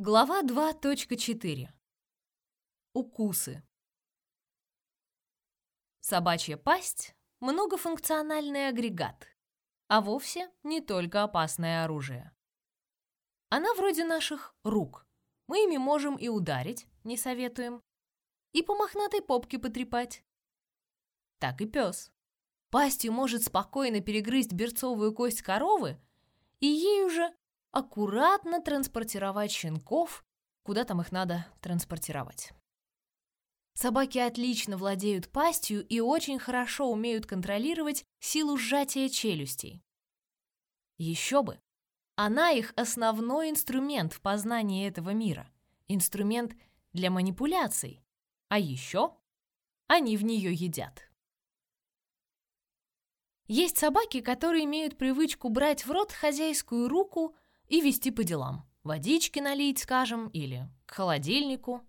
Глава 2.4. Укусы. Собачья пасть – многофункциональный агрегат, а вовсе не только опасное оружие. Она вроде наших рук. Мы ими можем и ударить, не советуем, и по мохнатой попке потрепать. Так и пес. Пастью может спокойно перегрызть берцовую кость коровы, и ей уже аккуратно транспортировать щенков, куда там их надо транспортировать. Собаки отлично владеют пастью и очень хорошо умеют контролировать силу сжатия челюстей. Еще бы! Она их основной инструмент в познании этого мира, инструмент для манипуляций. А еще они в нее едят. Есть собаки, которые имеют привычку брать в рот хозяйскую руку и вести по делам. Водички налить, скажем, или к холодильнику.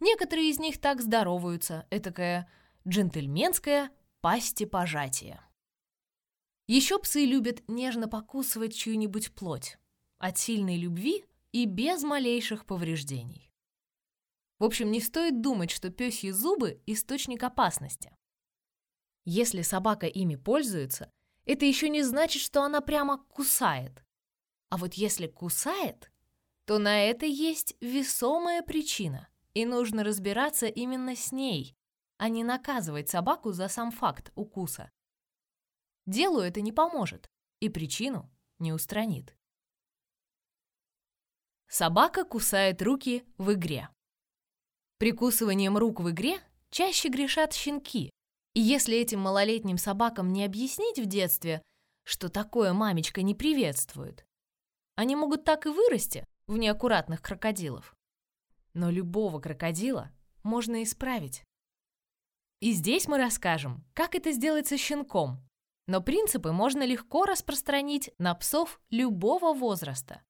Некоторые из них так здороваются, этакое джентльменское пасти-пожатие. Еще псы любят нежно покусывать чью-нибудь плоть, от сильной любви и без малейших повреждений. В общем, не стоит думать, что пёсьи зубы – источник опасности. Если собака ими пользуется, это еще не значит, что она прямо кусает. А вот если кусает, то на это есть весомая причина, и нужно разбираться именно с ней, а не наказывать собаку за сам факт укуса. Делу это не поможет и причину не устранит. Собака кусает руки в игре. Прикусыванием рук в игре чаще грешат щенки, и если этим малолетним собакам не объяснить в детстве, что такое мамечка не приветствует, они могут так и вырасти в неаккуратных крокодилов. Но любого крокодила можно исправить. И здесь мы расскажем, как это сделать со щенком. Но принципы можно легко распространить на псов любого возраста.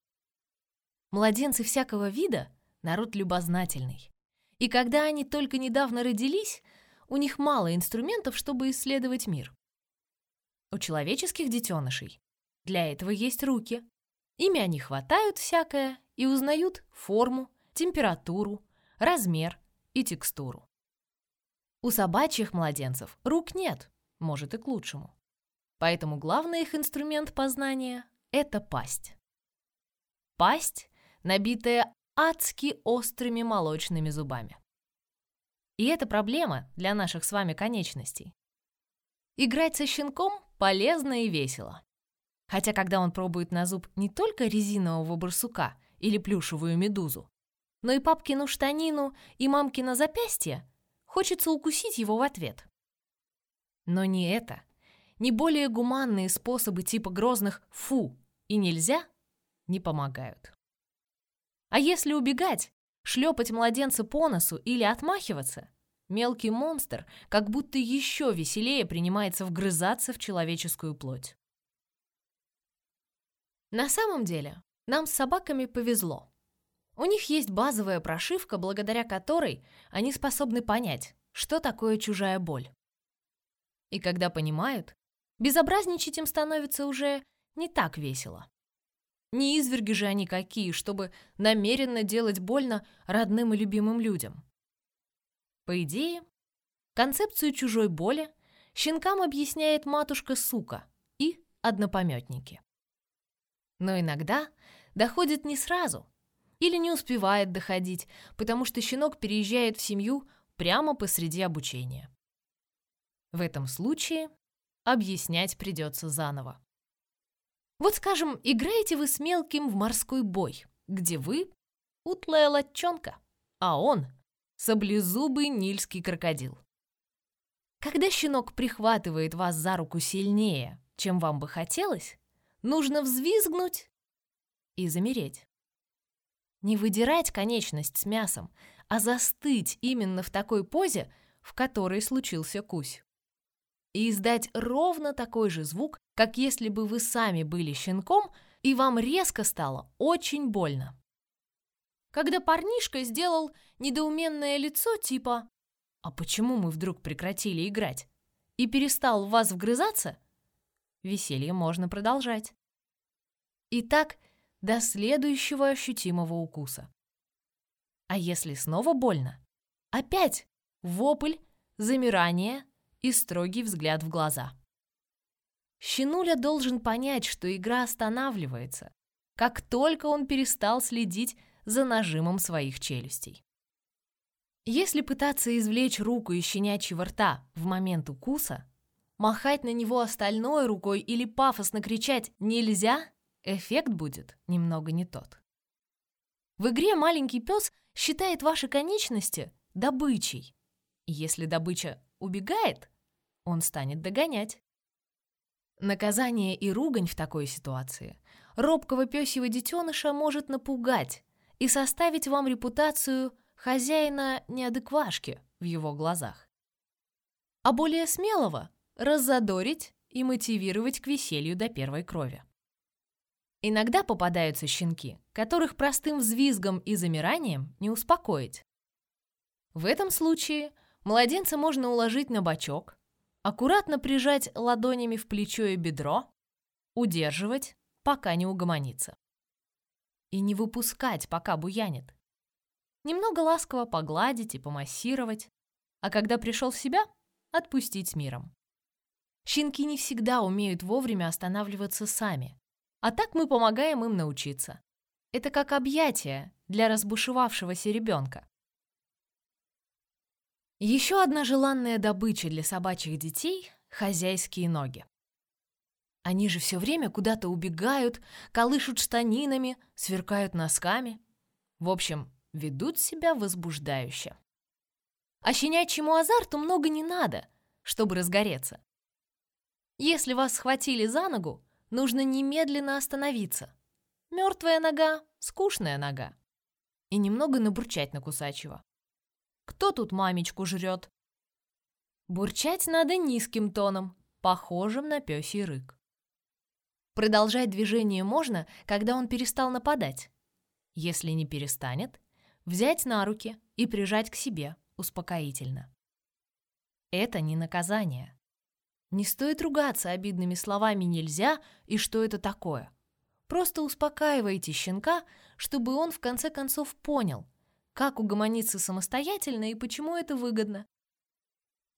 Младенцы всякого вида – народ любознательный. И когда они только недавно родились, у них мало инструментов, чтобы исследовать мир. У человеческих детенышей для этого есть руки, Ими они хватают всякое и узнают форму, температуру, размер и текстуру. У собачьих младенцев рук нет, может и к лучшему. Поэтому главный их инструмент познания – это пасть. Пасть, набитая адски острыми молочными зубами. И это проблема для наших с вами конечностей. Играть со щенком полезно и весело. Хотя, когда он пробует на зуб не только резинового барсука или плюшевую медузу, но и папкину штанину и мамкино запястье, хочется укусить его в ответ. Но не это, не более гуманные способы типа грозных «фу» и «нельзя» не помогают. А если убегать, шлепать младенца по носу или отмахиваться, мелкий монстр как будто еще веселее принимается вгрызаться в человеческую плоть. На самом деле, нам с собаками повезло. У них есть базовая прошивка, благодаря которой они способны понять, что такое чужая боль. И когда понимают, безобразничать им становится уже не так весело. Не изверги же они какие, чтобы намеренно делать больно родным и любимым людям. По идее, концепцию чужой боли щенкам объясняет матушка-сука и однопометники но иногда доходит не сразу или не успевает доходить, потому что щенок переезжает в семью прямо посреди обучения. В этом случае объяснять придется заново. Вот, скажем, играете вы с мелким в морской бой, где вы – утлая латчонка, а он – саблезубый нильский крокодил. Когда щенок прихватывает вас за руку сильнее, чем вам бы хотелось, нужно взвизгнуть и замереть. Не выдирать конечность с мясом, а застыть именно в такой позе, в которой случился кусь. И издать ровно такой же звук, как если бы вы сами были щенком, и вам резко стало очень больно. Когда парнишка сделал недоуменное лицо типа «А почему мы вдруг прекратили играть?» и перестал в вас вгрызаться – веселье можно продолжать. И так до следующего ощутимого укуса. А если снова больно? Опять вопль, замирание и строгий взгляд в глаза. Щенуля должен понять, что игра останавливается, как только он перестал следить за нажимом своих челюстей. Если пытаться извлечь руку из щенячьего рта в момент укуса, махать на него остальной рукой или пафосно кричать «нельзя», эффект будет немного не тот. В игре маленький пес считает ваши конечности добычей. если добыча убегает, он станет догонять. Наказание и ругань в такой ситуации робкого пёсьего детеныша может напугать и составить вам репутацию хозяина неадеквашки в его глазах. А более смелого – раззадорить и мотивировать к веселью до первой крови. Иногда попадаются щенки, которых простым взвизгом и замиранием не успокоить. В этом случае младенца можно уложить на бочок, аккуратно прижать ладонями в плечо и бедро, удерживать, пока не угомонится. И не выпускать, пока буянит. Немного ласково погладить и помассировать, а когда пришел в себя, отпустить с миром. Щенки не всегда умеют вовремя останавливаться сами, а так мы помогаем им научиться. Это как объятие для разбушевавшегося ребенка. Еще одна желанная добыча для собачьих детей – хозяйские ноги. Они же все время куда-то убегают, колышут штанинами, сверкают носками. В общем, ведут себя возбуждающе. А щенячьему азарту много не надо, чтобы разгореться. Если вас схватили за ногу, нужно немедленно остановиться. Мертвая нога — скучная нога. И немного набурчать на кусачего. Кто тут мамечку жрет? Бурчать надо низким тоном, похожим на пёсий рык. Продолжать движение можно, когда он перестал нападать. Если не перестанет, взять на руки и прижать к себе успокоительно. Это не наказание. Не стоит ругаться обидными словами «нельзя» и «что это такое». Просто успокаивайте щенка, чтобы он в конце концов понял, как угомониться самостоятельно и почему это выгодно.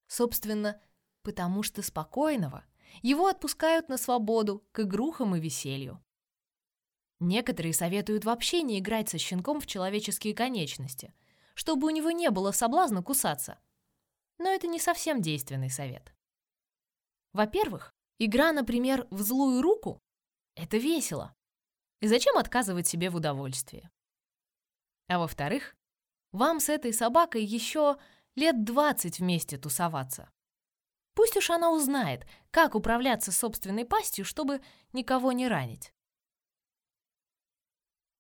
Собственно, потому что спокойного его отпускают на свободу к игрухам и веселью. Некоторые советуют вообще не играть со щенком в человеческие конечности, чтобы у него не было соблазна кусаться. Но это не совсем действенный совет. Во-первых, игра, например, в злую руку — это весело. И зачем отказывать себе в удовольствии? А во-вторых, вам с этой собакой еще лет 20 вместе тусоваться. Пусть уж она узнает, как управляться собственной пастью, чтобы никого не ранить.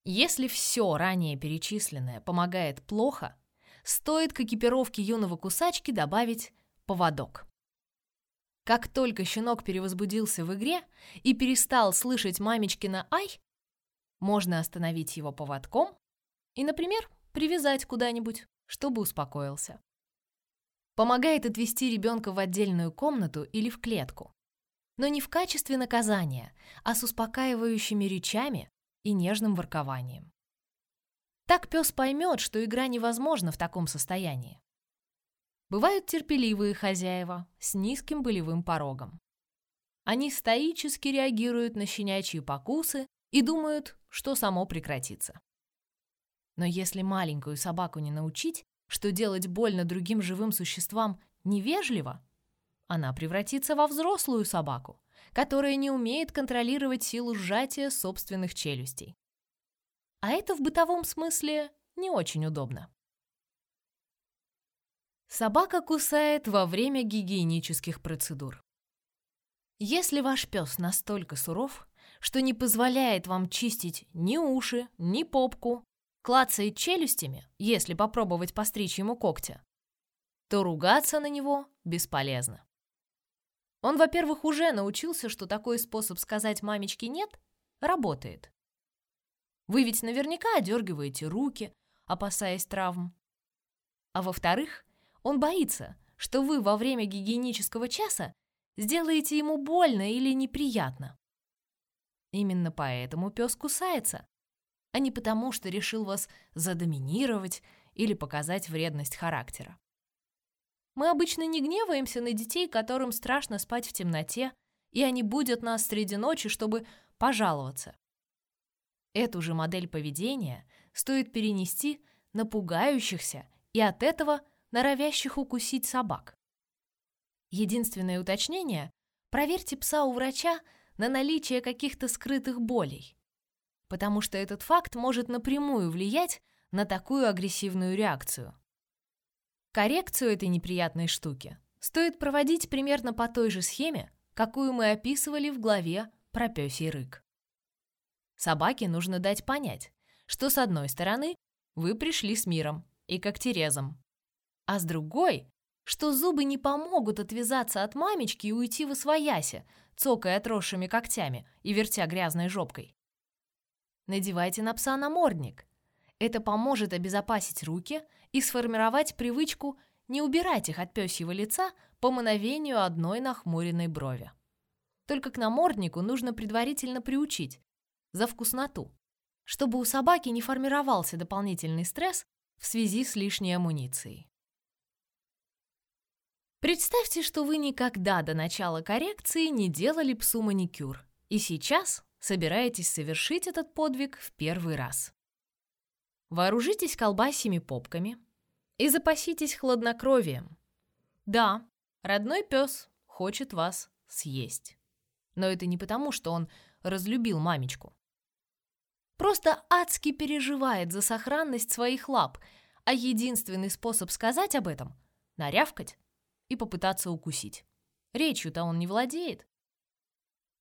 Если все ранее перечисленное помогает плохо, стоит к экипировке юного кусачки добавить поводок. Как только щенок перевозбудился в игре и перестал слышать мамечкина «ай», можно остановить его поводком и, например, привязать куда-нибудь, чтобы успокоился. Помогает отвести ребенка в отдельную комнату или в клетку. Но не в качестве наказания, а с успокаивающими речами и нежным воркованием. Так пес поймет, что игра невозможна в таком состоянии. Бывают терпеливые хозяева с низким болевым порогом. Они стоически реагируют на щенячьи покусы и думают, что само прекратится. Но если маленькую собаку не научить, что делать больно другим живым существам невежливо, она превратится во взрослую собаку, которая не умеет контролировать силу сжатия собственных челюстей. А это в бытовом смысле не очень удобно. Собака кусает во время гигиенических процедур. Если ваш пес настолько суров, что не позволяет вам чистить ни уши, ни попку, клацает челюстями, если попробовать постричь ему когтя, то ругаться на него бесполезно. Он, во-первых, уже научился, что такой способ сказать мамечке «нет» работает. Вы ведь наверняка одергиваете руки, опасаясь травм. А во-вторых, он боится, что вы во время гигиенического часа сделаете ему больно или неприятно. Именно поэтому пес кусается, а не потому, что решил вас задоминировать или показать вредность характера. Мы обычно не гневаемся на детей, которым страшно спать в темноте, и они будут нас среди ночи, чтобы пожаловаться. Эту же модель поведения стоит перенести на пугающихся и от этого норовящих укусить собак. Единственное уточнение – проверьте пса у врача на наличие каких-то скрытых болей, потому что этот факт может напрямую влиять на такую агрессивную реакцию. Коррекцию этой неприятной штуки стоит проводить примерно по той же схеме, какую мы описывали в главе про пёсий рык. Собаке нужно дать понять, что с одной стороны вы пришли с миром и когтерезом, а с другой, что зубы не помогут отвязаться от мамечки и уйти в освояси, цокая отросшими когтями и вертя грязной жопкой. Надевайте на пса намордник. Это поможет обезопасить руки и сформировать привычку не убирать их от пёсьего лица по мановению одной нахмуренной брови. Только к наморднику нужно предварительно приучить, за вкусноту, чтобы у собаки не формировался дополнительный стресс в связи с лишней амуницией. Представьте, что вы никогда до начала коррекции не делали псу маникюр, и сейчас собираетесь совершить этот подвиг в первый раз. Вооружитесь колбасями попками и запаситесь хладнокровием. Да, родной пес хочет вас съесть. Но это не потому, что он разлюбил мамечку. Просто адски переживает за сохранность своих лап, а единственный способ сказать об этом — нарявкать и попытаться укусить. Речью-то он не владеет.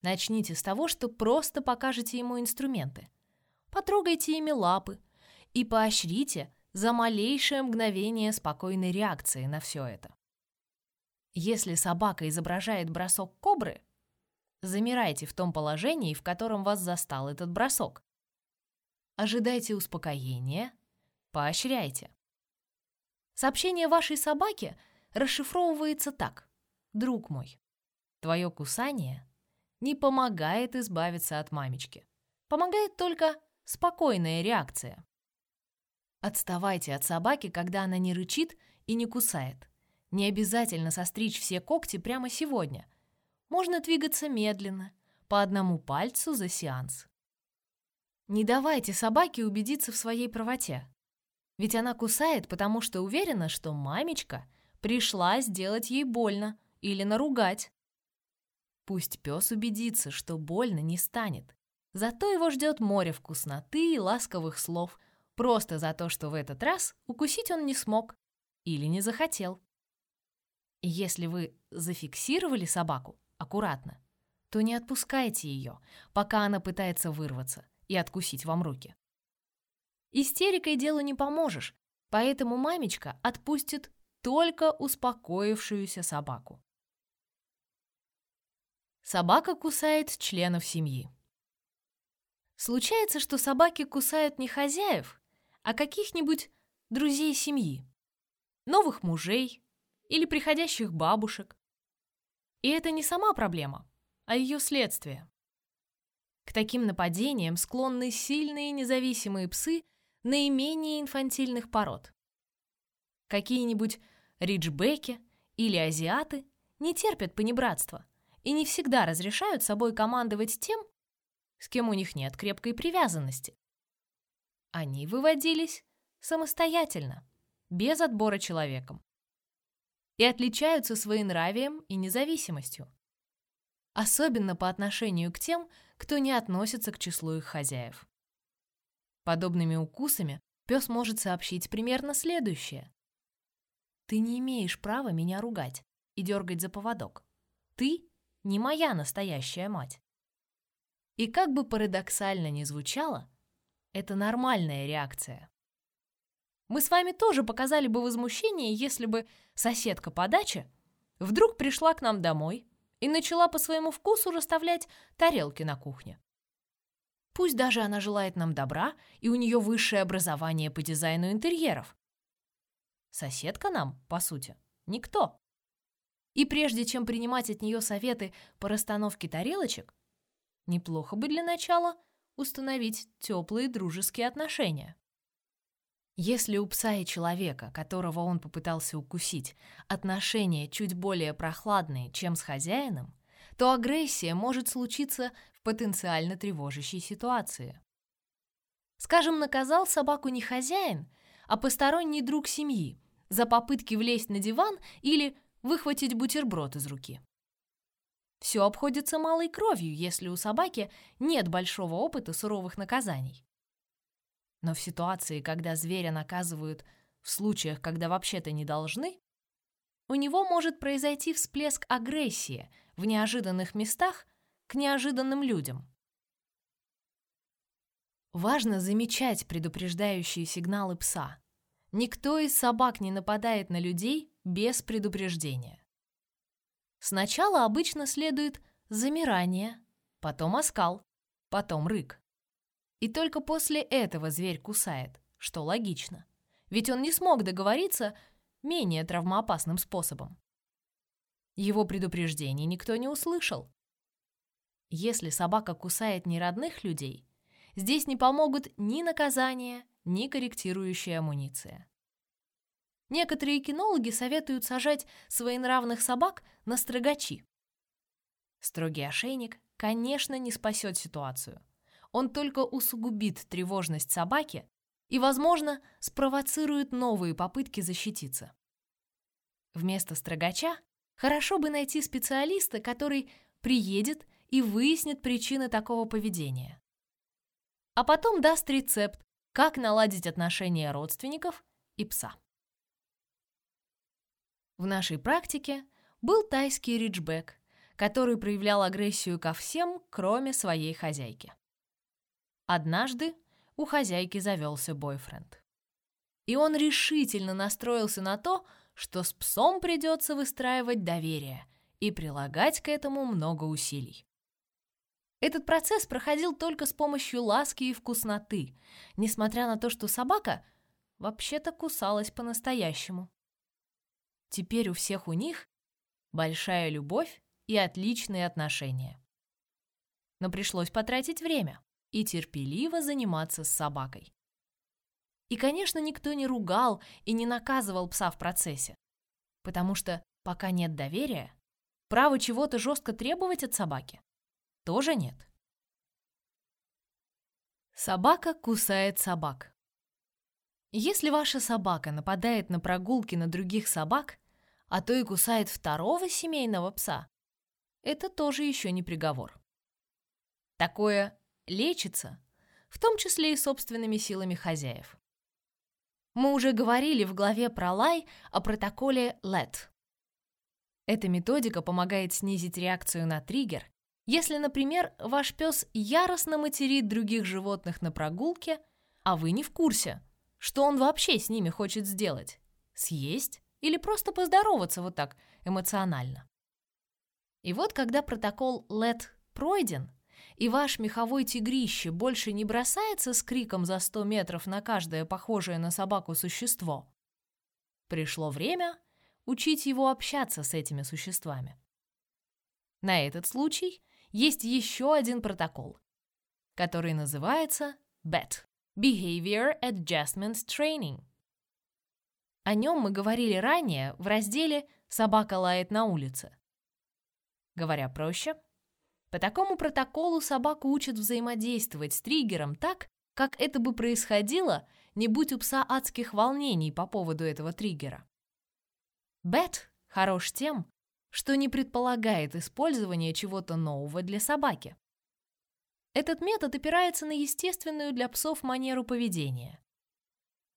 Начните с того, что просто покажете ему инструменты. Потрогайте ими лапы и поощрите за малейшее мгновение спокойной реакции на все это. Если собака изображает бросок кобры, замирайте в том положении, в котором вас застал этот бросок, ожидайте успокоения, поощряйте. Сообщение вашей собаки расшифровывается так. «Друг мой, твое кусание не помогает избавиться от мамечки. Помогает только спокойная реакция. Отставайте от собаки, когда она не рычит и не кусает. Не обязательно состричь все когти прямо сегодня. Можно двигаться медленно, по одному пальцу за сеанс. Не давайте собаке убедиться в своей правоте. Ведь она кусает, потому что уверена, что мамечка пришла сделать ей больно или наругать. Пусть пес убедится, что больно не станет. Зато его ждет море вкусноты и ласковых слов, просто за то, что в этот раз укусить он не смог или не захотел. Если вы зафиксировали собаку аккуратно, то не отпускайте ее, пока она пытается вырваться и откусить вам руки. Истерикой делу не поможешь, поэтому мамечка отпустит только успокоившуюся собаку. Собака кусает членов семьи. Случается, что собаки кусают не хозяев, а каких-нибудь друзей семьи, новых мужей или приходящих бабушек. И это не сама проблема, а ее следствие. К таким нападениям склонны сильные независимые псы наименее инфантильных пород. Какие-нибудь риджбеки или азиаты не терпят понебратства и не всегда разрешают собой командовать тем, с кем у них нет крепкой привязанности. Они выводились самостоятельно, без отбора человеком, и отличаются своенравием и независимостью особенно по отношению к тем, кто не относится к числу их хозяев. Подобными укусами пес может сообщить примерно следующее. «Ты не имеешь права меня ругать и дергать за поводок. Ты не моя настоящая мать». И как бы парадоксально ни звучало, это нормальная реакция. Мы с вами тоже показали бы возмущение, если бы соседка по даче вдруг пришла к нам домой, и начала по своему вкусу расставлять тарелки на кухне. Пусть даже она желает нам добра, и у нее высшее образование по дизайну интерьеров. Соседка нам, по сути, никто. И прежде чем принимать от нее советы по расстановке тарелочек, неплохо бы для начала установить теплые дружеские отношения. Если у пса и человека, которого он попытался укусить, отношения чуть более прохладные, чем с хозяином, то агрессия может случиться в потенциально тревожащей ситуации. Скажем, наказал собаку не хозяин, а посторонний друг семьи за попытки влезть на диван или выхватить бутерброд из руки. Все обходится малой кровью, если у собаки нет большого опыта суровых наказаний. Но в ситуации, когда зверя наказывают в случаях, когда вообще-то не должны, у него может произойти всплеск агрессии в неожиданных местах к неожиданным людям. Важно замечать предупреждающие сигналы пса. Никто из собак не нападает на людей без предупреждения. Сначала обычно следует замирание, потом оскал, потом рык. И только после этого зверь кусает, что логично. Ведь он не смог договориться менее травмоопасным способом. Его предупреждений никто не услышал. Если собака кусает неродных людей, здесь не помогут ни наказание, ни корректирующая амуниция. Некоторые кинологи советуют сажать своенравных собак на строгачи. Строгий ошейник, конечно, не спасет ситуацию он только усугубит тревожность собаки и, возможно, спровоцирует новые попытки защититься. Вместо строгача хорошо бы найти специалиста, который приедет и выяснит причины такого поведения. А потом даст рецепт, как наладить отношения родственников и пса. В нашей практике был тайский риджбек, который проявлял агрессию ко всем, кроме своей хозяйки. Однажды у хозяйки завелся бойфренд. И он решительно настроился на то, что с псом придется выстраивать доверие и прилагать к этому много усилий. Этот процесс проходил только с помощью ласки и вкусноты, несмотря на то, что собака вообще-то кусалась по-настоящему. Теперь у всех у них большая любовь и отличные отношения. Но пришлось потратить время и терпеливо заниматься с собакой. И, конечно, никто не ругал и не наказывал пса в процессе, потому что пока нет доверия, права чего-то жестко требовать от собаки тоже нет. Собака кусает собак. Если ваша собака нападает на прогулке на других собак, а то и кусает второго семейного пса, это тоже еще не приговор. Такое лечится, в том числе и собственными силами хозяев. Мы уже говорили в главе про лай о протоколе LED. Эта методика помогает снизить реакцию на триггер, если, например, ваш пес яростно материт других животных на прогулке, а вы не в курсе, что он вообще с ними хочет сделать – съесть или просто поздороваться вот так эмоционально. И вот когда протокол LED пройден, и ваш меховой тигрище больше не бросается с криком за сто метров на каждое похожее на собаку существо, пришло время учить его общаться с этими существами. На этот случай есть еще один протокол, который называется BET – Behavior Adjustment Training. О нем мы говорили ранее в разделе «Собака лает на улице». Говоря проще – по такому протоколу собаку учат взаимодействовать с триггером так, как это бы происходило, не будь у пса адских волнений по поводу этого триггера. Бет хорош тем, что не предполагает использование чего-то нового для собаки. Этот метод опирается на естественную для псов манеру поведения.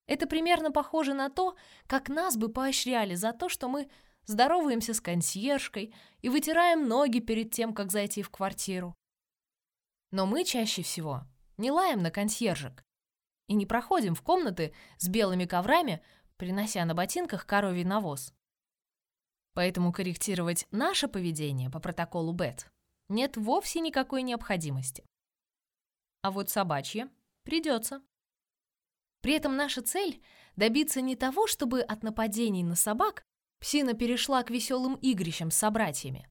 Это примерно похоже на то, как нас бы поощряли за то, что мы здороваемся с консьержкой и вытираем ноги перед тем, как зайти в квартиру. Но мы чаще всего не лаем на консьержек и не проходим в комнаты с белыми коврами, принося на ботинках коровий навоз. Поэтому корректировать наше поведение по протоколу БЭТ нет вовсе никакой необходимости. А вот собачье придется. При этом наша цель – добиться не того, чтобы от нападений на собак Псина перешла к веселым игрищам с собратьями.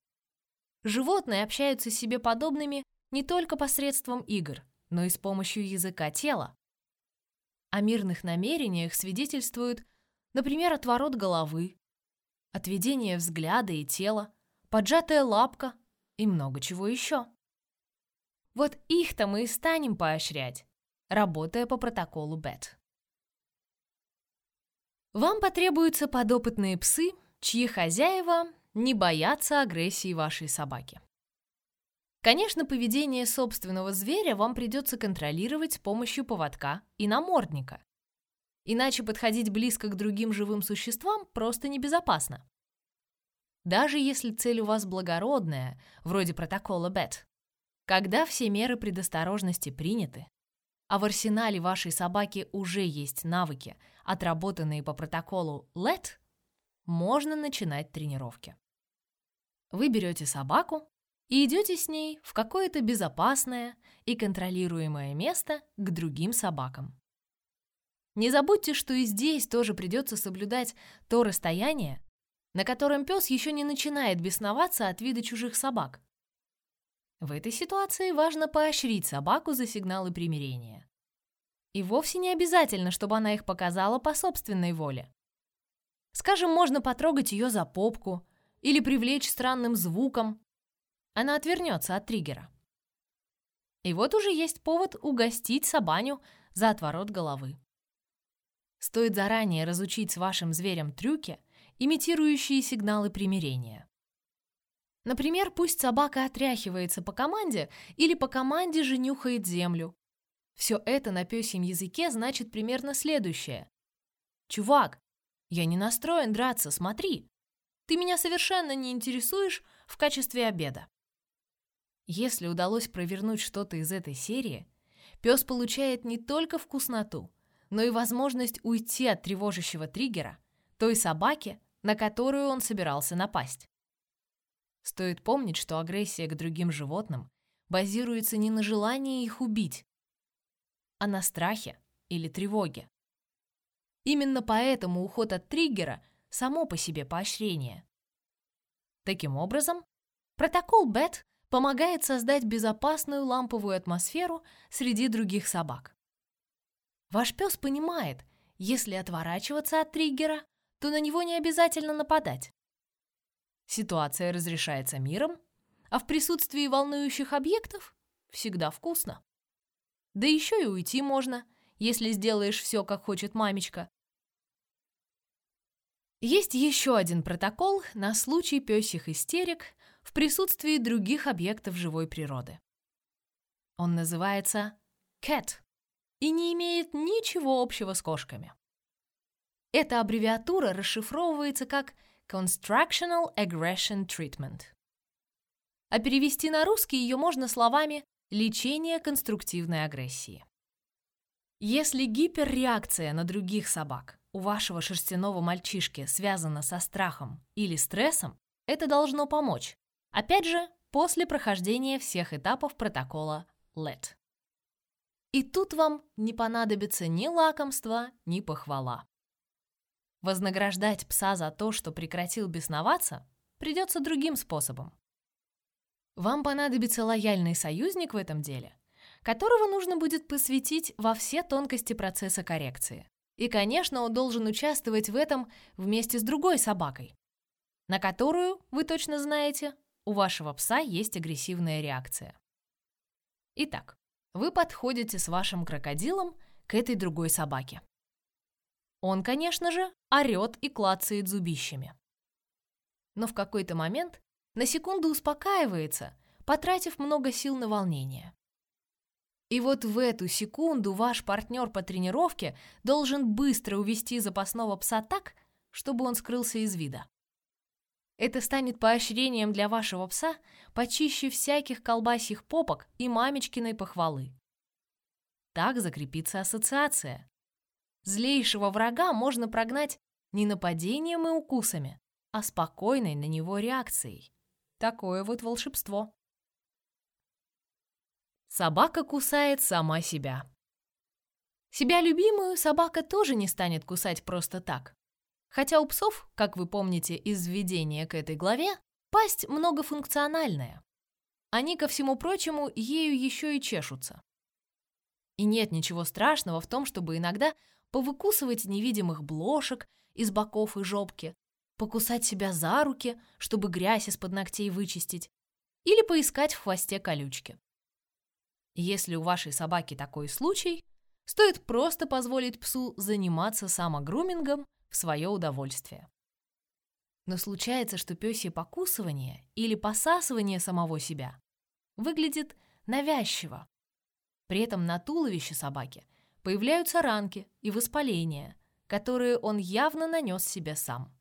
Животные общаются с себе подобными не только посредством игр, но и с помощью языка тела. О мирных намерениях свидетельствуют, например, отворот головы, отведение взгляда и тела, поджатая лапка и много чего еще. Вот их-то мы и станем поощрять, работая по протоколу БЭТ. Вам потребуются подопытные псы, чьи хозяева не боятся агрессии вашей собаки. Конечно, поведение собственного зверя вам придется контролировать с помощью поводка и намордника. Иначе подходить близко к другим живым существам просто небезопасно. Даже если цель у вас благородная, вроде протокола БЭТ, когда все меры предосторожности приняты, а в арсенале вашей собаки уже есть навыки, отработанные по протоколу LET, можно начинать тренировки. Вы берете собаку и идете с ней в какое-то безопасное и контролируемое место к другим собакам. Не забудьте, что и здесь тоже придется соблюдать то расстояние, на котором пес еще не начинает бесноваться от вида чужих собак. В этой ситуации важно поощрить собаку за сигналы примирения. И вовсе не обязательно, чтобы она их показала по собственной воле. Скажем, можно потрогать ее за попку или привлечь странным звуком, она отвернется от триггера. И вот уже есть повод угостить собаню за отворот головы. Стоит заранее разучить с вашим зверем трюки, имитирующие сигналы примирения. Например, пусть собака отряхивается по команде или по команде же нюхает землю. Все это на пёсьем языке значит примерно следующее. «Чувак, я не настроен драться, смотри. Ты меня совершенно не интересуешь в качестве обеда». Если удалось провернуть что-то из этой серии, пес получает не только вкусноту, но и возможность уйти от тревожащего триггера, той собаки, на которую он собирался напасть. Стоит помнить, что агрессия к другим животным базируется не на желании их убить, а на страхе или тревоге. Именно поэтому уход от триггера само по себе поощрение. Таким образом, протокол БЭТ помогает создать безопасную ламповую атмосферу среди других собак. Ваш пес понимает, если отворачиваться от триггера, то на него не обязательно нападать. Ситуация разрешается миром, а в присутствии волнующих объектов всегда вкусно. Да еще и уйти можно, если сделаешь все, как хочет мамечка. Есть еще один протокол на случай пёсих истерик в присутствии других объектов живой природы. Он называется CAT и не имеет ничего общего с кошками. Эта аббревиатура расшифровывается как Constructional Aggression Treatment. А перевести на русский ее можно словами «лечение конструктивной агрессии». Если гиперреакция на других собак у вашего шерстяного мальчишки связана со страхом или стрессом, это должно помочь, Опять же, после прохождения всех этапов протокола LED. И тут вам не понадобится ни лакомства, ни похвала. Вознаграждать пса за то, что прекратил бесноваться, придется другим способом. Вам понадобится лояльный союзник в этом деле, которого нужно будет посвятить во все тонкости процесса коррекции. И, конечно, он должен участвовать в этом вместе с другой собакой, на которую, вы точно знаете, у вашего пса есть агрессивная реакция. Итак, вы подходите с вашим крокодилом к этой другой собаке. Он, конечно же, орёт и клацает зубищами. Но в какой-то момент на секунду успокаивается, потратив много сил на волнение. И вот в эту секунду ваш партнер по тренировке должен быстро увести запасного пса так, чтобы он скрылся из вида. Это станет поощрением для вашего пса почище всяких колбасьих попок и мамечкиной похвалы. Так закрепится ассоциация. Злейшего врага можно прогнать не нападением и укусами, а спокойной на него реакцией. Такое вот волшебство. Собака кусает сама себя. Себя любимую собака тоже не станет кусать просто так. Хотя у псов, как вы помните из введения к этой главе, пасть многофункциональная. Они, ко всему прочему, ею еще и чешутся. И нет ничего страшного в том, чтобы иногда повыкусывать невидимых блошек из боков и жопки, покусать себя за руки, чтобы грязь из-под ногтей вычистить, или поискать в хвосте колючки. Если у вашей собаки такой случай, стоит просто позволить псу заниматься самогрумингом в свое удовольствие. Но случается, что пёсье покусывание или посасывание самого себя выглядит навязчиво. При этом на туловище собаки появляются ранки и воспаления, которые он явно нанес себе сам.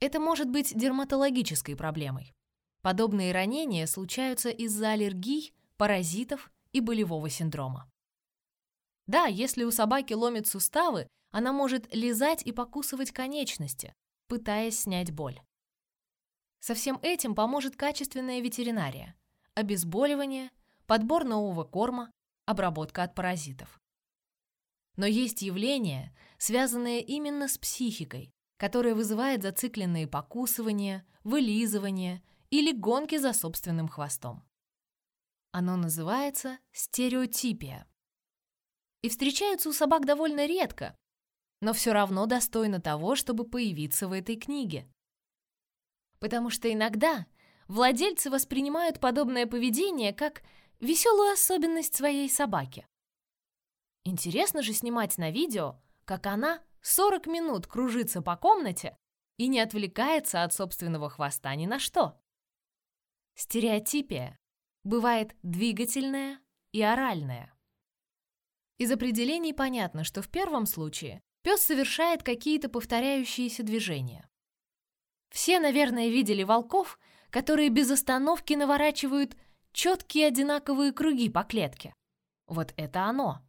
Это может быть дерматологической проблемой. Подобные ранения случаются из-за аллергий, паразитов и болевого синдрома. Да, если у собаки ломят суставы, она может лизать и покусывать конечности, пытаясь снять боль. Со всем этим поможет качественная ветеринария, обезболивание, подбор нового корма, обработка от паразитов. Но есть явления, связанные именно с психикой, которое вызывает зацикленные покусывания, вылизывания или гонки за собственным хвостом. Оно называется стереотипия. И встречается у собак довольно редко, но все равно достойно того, чтобы появиться в этой книге. Потому что иногда владельцы воспринимают подобное поведение как веселую особенность своей собаки. Интересно же снимать на видео, как она 40 минут кружится по комнате и не отвлекается от собственного хвоста ни на что. Стереотипия бывает двигательная и оральная. Из определений понятно, что в первом случае пес совершает какие-то повторяющиеся движения. Все, наверное, видели волков, которые без остановки наворачивают четкие одинаковые круги по клетке. Вот это оно.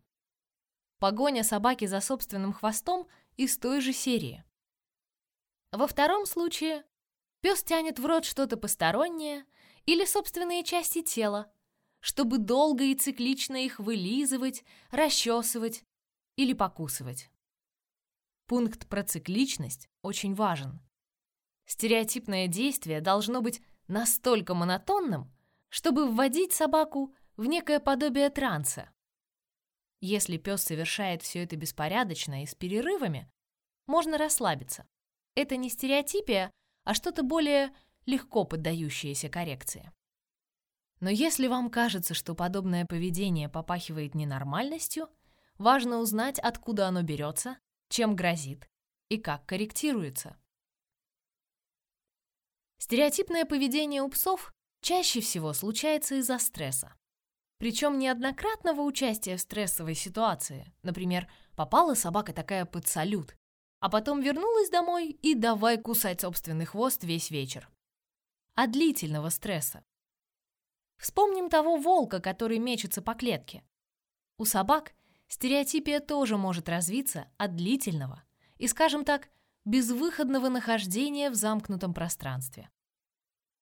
Погоня собаки за собственным хвостом из той же серии. Во втором случае пес тянет в рот что-то постороннее или собственные части тела, чтобы долго и циклично их вылизывать, расчесывать или покусывать. Пункт про цикличность очень важен. Стереотипное действие должно быть настолько монотонным, чтобы вводить собаку в некое подобие транса. Если пес совершает все это беспорядочно и с перерывами, можно расслабиться. Это не стереотипия, а что-то более легко поддающееся коррекции. Но если вам кажется, что подобное поведение попахивает ненормальностью, важно узнать, откуда оно берется чем грозит и как корректируется. Стереотипное поведение у псов чаще всего случается из-за стресса. Причем неоднократного участия в стрессовой ситуации. Например, попала собака такая под салют, а потом вернулась домой и давай кусать собственный хвост весь вечер. А длительного стресса. Вспомним того волка, который мечется по клетке. У собак стереотипия тоже может развиться от длительного и, скажем так, безвыходного нахождения в замкнутом пространстве.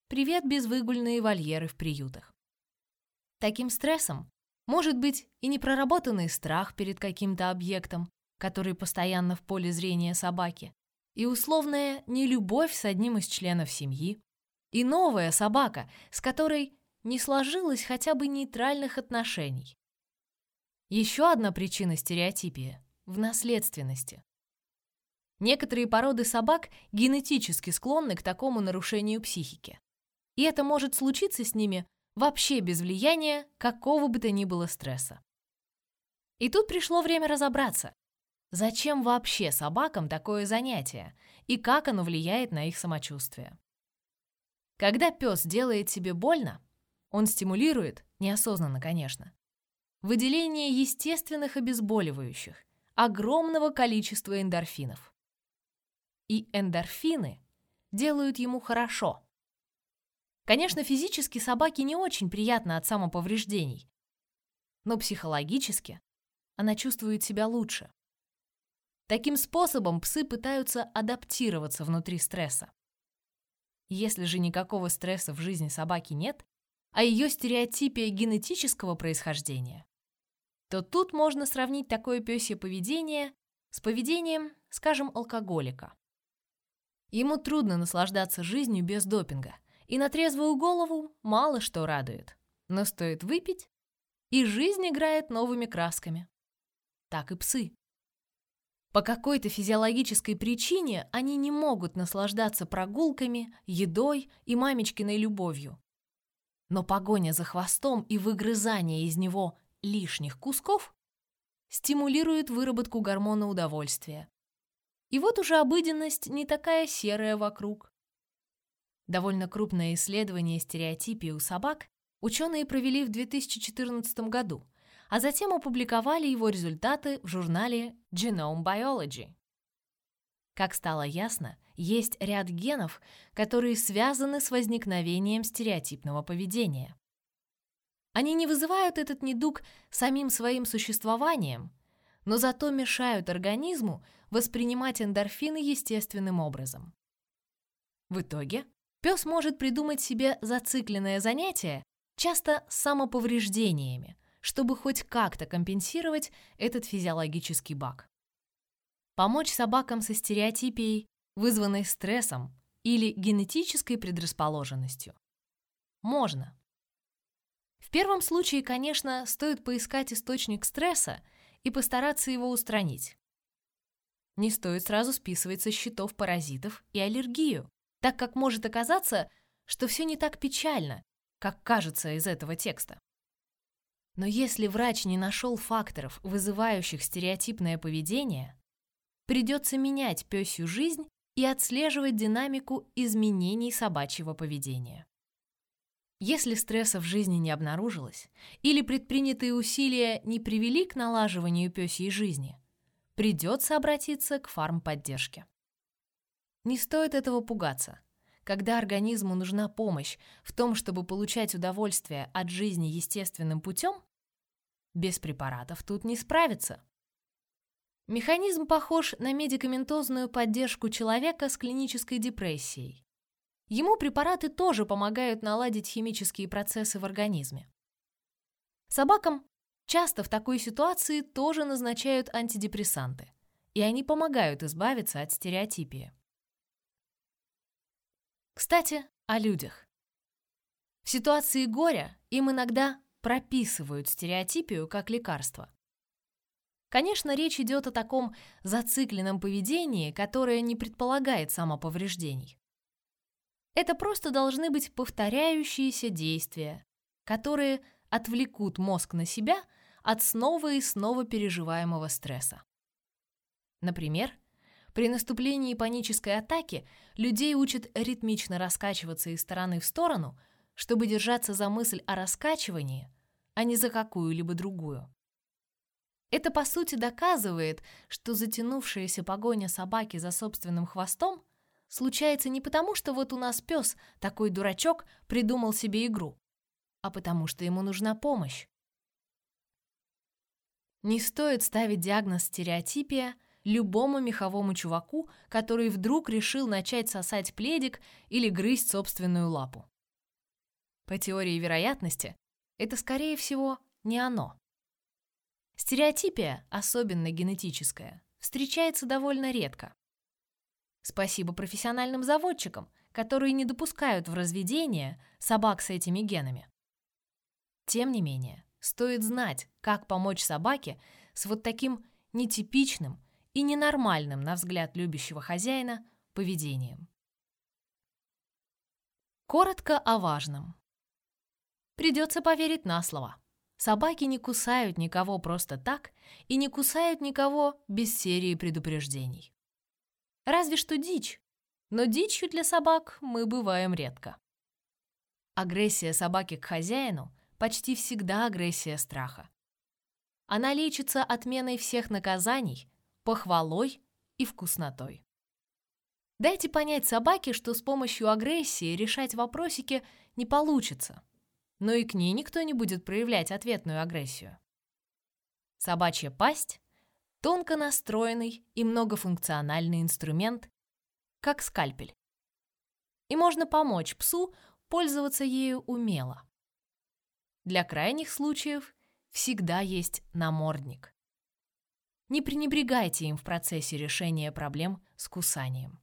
Привет, безвыгульные вольеры в приютах. Таким стрессом может быть и непроработанный страх перед каким-то объектом, который постоянно в поле зрения собаки, и условная нелюбовь с одним из членов семьи, и новая собака, с которой не сложилось хотя бы нейтральных отношений, еще одна причина стереотипии – в наследственности. Некоторые породы собак генетически склонны к такому нарушению психики. И это может случиться с ними вообще без влияния какого бы то ни было стресса. И тут пришло время разобраться, зачем вообще собакам такое занятие и как оно влияет на их самочувствие. Когда пес делает себе больно, он стимулирует, неосознанно, конечно, выделение естественных обезболивающих, огромного количества эндорфинов. И эндорфины делают ему хорошо. Конечно, физически собаке не очень приятно от самоповреждений, но психологически она чувствует себя лучше. Таким способом псы пытаются адаптироваться внутри стресса. Если же никакого стресса в жизни собаки нет, а ее стереотипия генетического происхождения, то тут можно сравнить такое пёсье поведение с поведением, скажем, алкоголика. Ему трудно наслаждаться жизнью без допинга, и на трезвую голову мало что радует. Но стоит выпить, и жизнь играет новыми красками. Так и псы. По какой-то физиологической причине они не могут наслаждаться прогулками, едой и мамечкиной любовью. Но погоня за хвостом и выгрызание из него лишних кусков стимулирует выработку гормона удовольствия. И вот уже обыденность не такая серая вокруг. Довольно крупное исследование стереотипии у собак ученые провели в 2014 году, а затем опубликовали его результаты в журнале Genome Biology. Как стало ясно, есть ряд генов, которые связаны с возникновением стереотипного поведения. Они не вызывают этот недуг самим своим существованием, но зато мешают организму воспринимать эндорфины естественным образом. В итоге пес может придумать себе зацикленное занятие, часто с самоповреждениями, чтобы хоть как-то компенсировать этот физиологический баг. Помочь собакам со стереотипией, вызванной стрессом или генетической предрасположенностью. Можно. В первом случае, конечно, стоит поискать источник стресса и постараться его устранить. Не стоит сразу списывать со счетов паразитов и аллергию, так как может оказаться, что все не так печально, как кажется из этого текста. Но если врач не нашел факторов, вызывающих стереотипное поведение, придется менять пёсью жизнь и отслеживать динамику изменений собачьего поведения. Если стресса в жизни не обнаружилось или предпринятые усилия не привели к налаживанию пёсьей жизни, придется обратиться к фармподдержке. Не стоит этого пугаться. Когда организму нужна помощь в том, чтобы получать удовольствие от жизни естественным путем, без препаратов тут не справиться. Механизм похож на медикаментозную поддержку человека с клинической депрессией. Ему препараты тоже помогают наладить химические процессы в организме. Собакам часто в такой ситуации тоже назначают антидепрессанты, и они помогают избавиться от стереотипии. Кстати, о людях. В ситуации горя им иногда прописывают стереотипию как лекарство. Конечно, речь идет о таком зацикленном поведении, которое не предполагает самоповреждений. Это просто должны быть повторяющиеся действия, которые отвлекут мозг на себя от снова и снова переживаемого стресса. Например, при наступлении панической атаки людей учат ритмично раскачиваться из стороны в сторону, чтобы держаться за мысль о раскачивании, а не за какую-либо другую. Это, по сути, доказывает, что затянувшаяся погоня собаки за собственным хвостом случается не потому, что вот у нас пес, такой дурачок, придумал себе игру, а потому что ему нужна помощь. Не стоит ставить диагноз стереотипия любому меховому чуваку, который вдруг решил начать сосать пледик или грызть собственную лапу. По теории вероятности, это, скорее всего, не оно. Стереотипия, особенно генетическая, встречается довольно редко. Спасибо профессиональным заводчикам, которые не допускают в разведение собак с этими генами. Тем не менее, стоит знать, как помочь собаке с вот таким нетипичным и ненормальным, на взгляд любящего хозяина, поведением. Коротко о важном. Придется поверить на слово. Собаки не кусают никого просто так и не кусают никого без серии предупреждений. Разве что дичь. Но дичью для собак мы бываем редко. Агрессия собаки к хозяину почти всегда агрессия страха. Она лечится отменой всех наказаний, похвалой и вкуснотой. Дайте понять собаке, что с помощью агрессии решать вопросики не получится, но и к ней никто не будет проявлять ответную агрессию. Собачья пасть тонко настроенный и многофункциональный инструмент, как скальпель. И можно помочь псу пользоваться ею умело. Для крайних случаев всегда есть намордник. Не пренебрегайте им в процессе решения проблем с кусанием.